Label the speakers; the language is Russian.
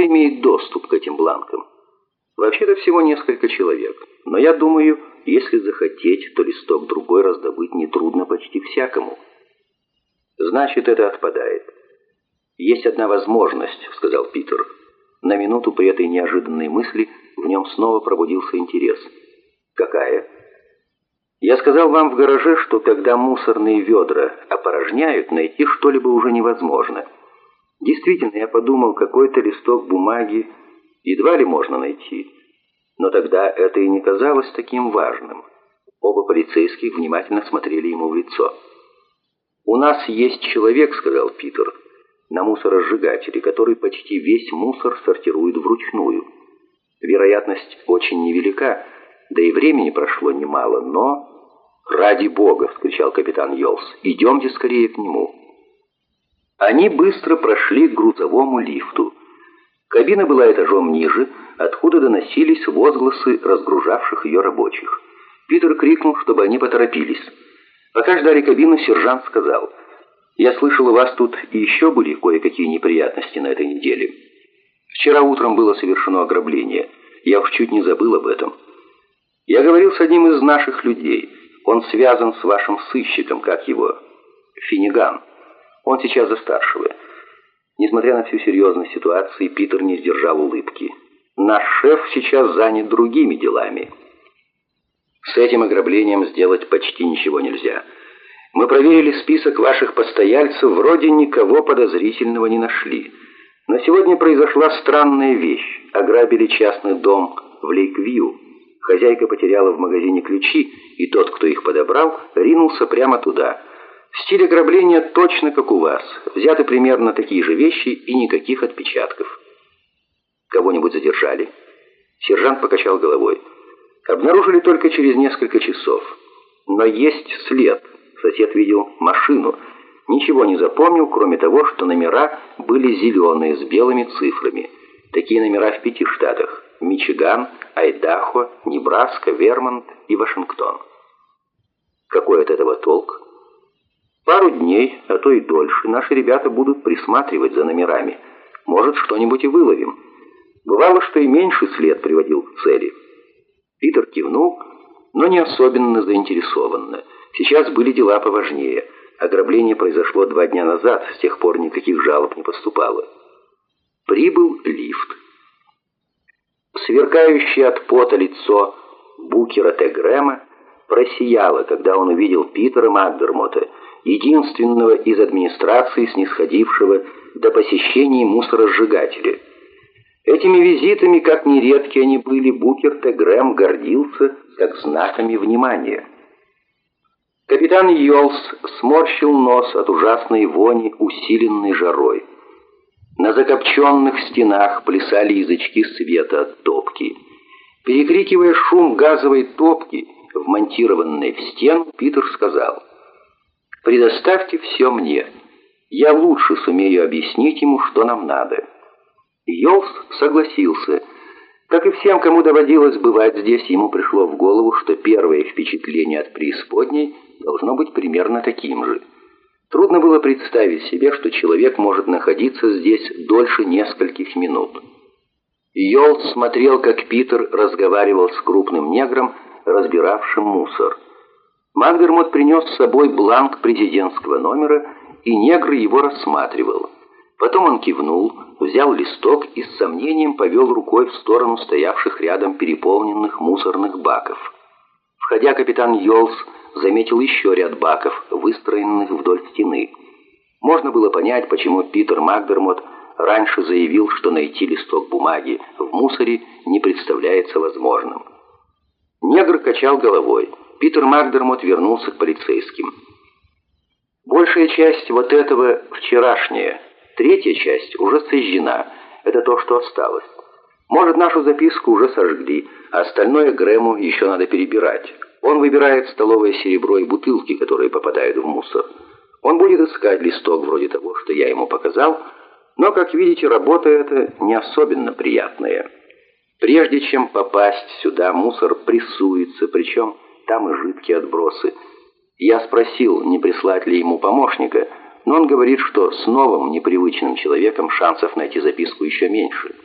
Speaker 1: Кто имеет доступ к этим бланкам? Вообще-то всего несколько человек. Но я думаю, если захотеть, то листок другой раздобыть нетрудно почти всякому. Значит, это отпадает. Есть одна возможность, сказал Питер. На минуту при этой неожиданной мысли в нем снова пробудился интерес. Какая? Я сказал вам в гараже, что когда мусорные ведра опорожняют, найти что-либо уже невозможно. Действительно, я подумал, какой-то листок бумаги едва ли можно найти. Но тогда это и не казалось таким важным. Оба полицейских внимательно смотрели ему в лицо. «У нас есть человек», — сказал Питер, — «на мусоросжигателе, который почти весь мусор сортирует вручную. Вероятность очень невелика, да и времени прошло немало, но...» «Ради бога!» — вскричал капитан Йолс. «Идемте скорее к нему». Они быстро прошли к грузовому лифту. Кабина была этажом ниже, откуда доносились возгласы разгружавших ее рабочих. Питер крикнул, чтобы они поторопились. Пока ждали кабину, сержант сказал, «Я слышал, у вас тут и еще были кое-какие неприятности на этой неделе. Вчера утром было совершено ограбление. Я уж чуть не забыл об этом. Я говорил с одним из наших людей. Он связан с вашим сыщиком, как его? Финиган». Он сейчас за старшего. Несмотря на всю серьезность ситуации, Питер не сдержал улыбки. Наш шеф сейчас занят другими делами. С этим ограблением сделать почти ничего нельзя. Мы проверили список ваших постояльцев, вроде никого подозрительного не нашли. Но сегодня произошла странная вещь. Ограбили частный дом в Лейквью. Хозяйка потеряла в магазине ключи, и тот, кто их подобрал, ринулся прямо туда – Стиль ограбления точно как у вас. Взяты примерно такие же вещи и никаких отпечатков. Кого-нибудь задержали? Сержант покачал головой. Обнаружили только через несколько часов. Но есть след. Сосед видел машину. Ничего не запомнил, кроме того, что номера были зеленые с белыми цифрами. Такие номера в пяти штатах. Мичиган, Айдахо, Небраска, Вермонт и Вашингтон. Какой от этого толк? Пару дней, а то и дольше, наши ребята будут присматривать за номерами. Может, что-нибудь и выловим. Бывало, что и меньший след приводил к цели. Питер кивнул, но не особенно заинтересованно. Сейчас были дела поважнее. Ограбление произошло два дня назад, с тех пор никаких жалоб не поступало. Прибыл лифт. Сверкающее от пота лицо Букера Т. Грэма просияло, когда он увидел Питера Макдермота, единственного из администрации, снисходившего до посещений мусоросжигателя. Этими визитами, как нередки они были, Букер Т. Грэм гордился как знаками внимания. Капитан Йолс сморщил нос от ужасной вони, усиленной жарой. На закопченных стенах плясали язычки света от топки. Перекрикивая шум газовой топки, вмонтированной в стену, Питер сказал — Предоставьте все мне. Я лучше сумею объяснить ему, что нам надо». Йолс согласился. Как и всем, кому доводилось бывать здесь, ему пришло в голову, что первое впечатление от преисподней должно быть примерно таким же. Трудно было представить себе, что человек может находиться здесь дольше нескольких минут. Йолс смотрел, как Питер разговаривал с крупным негром, разбиравшим мусор. Магдермот принес с собой бланк президентского номера, и негр его рассматривал. Потом он кивнул, взял листок и с сомнением повел рукой в сторону стоявших рядом переполненных мусорных баков. Входя, капитан Йолс заметил еще ряд баков, выстроенных вдоль стены. Можно было понять, почему Питер Магдермот раньше заявил, что найти листок бумаги в мусоре не представляется возможным. Негр качал головой. Питер Магдермот вернулся к полицейским. Большая часть вот этого вчерашняя, третья часть уже сожжена. Это то, что осталось. Может, нашу записку уже сожгли, а остальное Грэму еще надо перебирать. Он выбирает столовое серебро и бутылки, которые попадают в мусор. Он будет искать листок вроде того, что я ему показал, но, как видите, работа эта не особенно приятная. Прежде чем попасть сюда, мусор прессуется, причем там и жидкие отбросы. Я спросил, не прислать ли ему помощника, но он говорит, что с новым, непривычным человеком шансов найти записку еще меньше.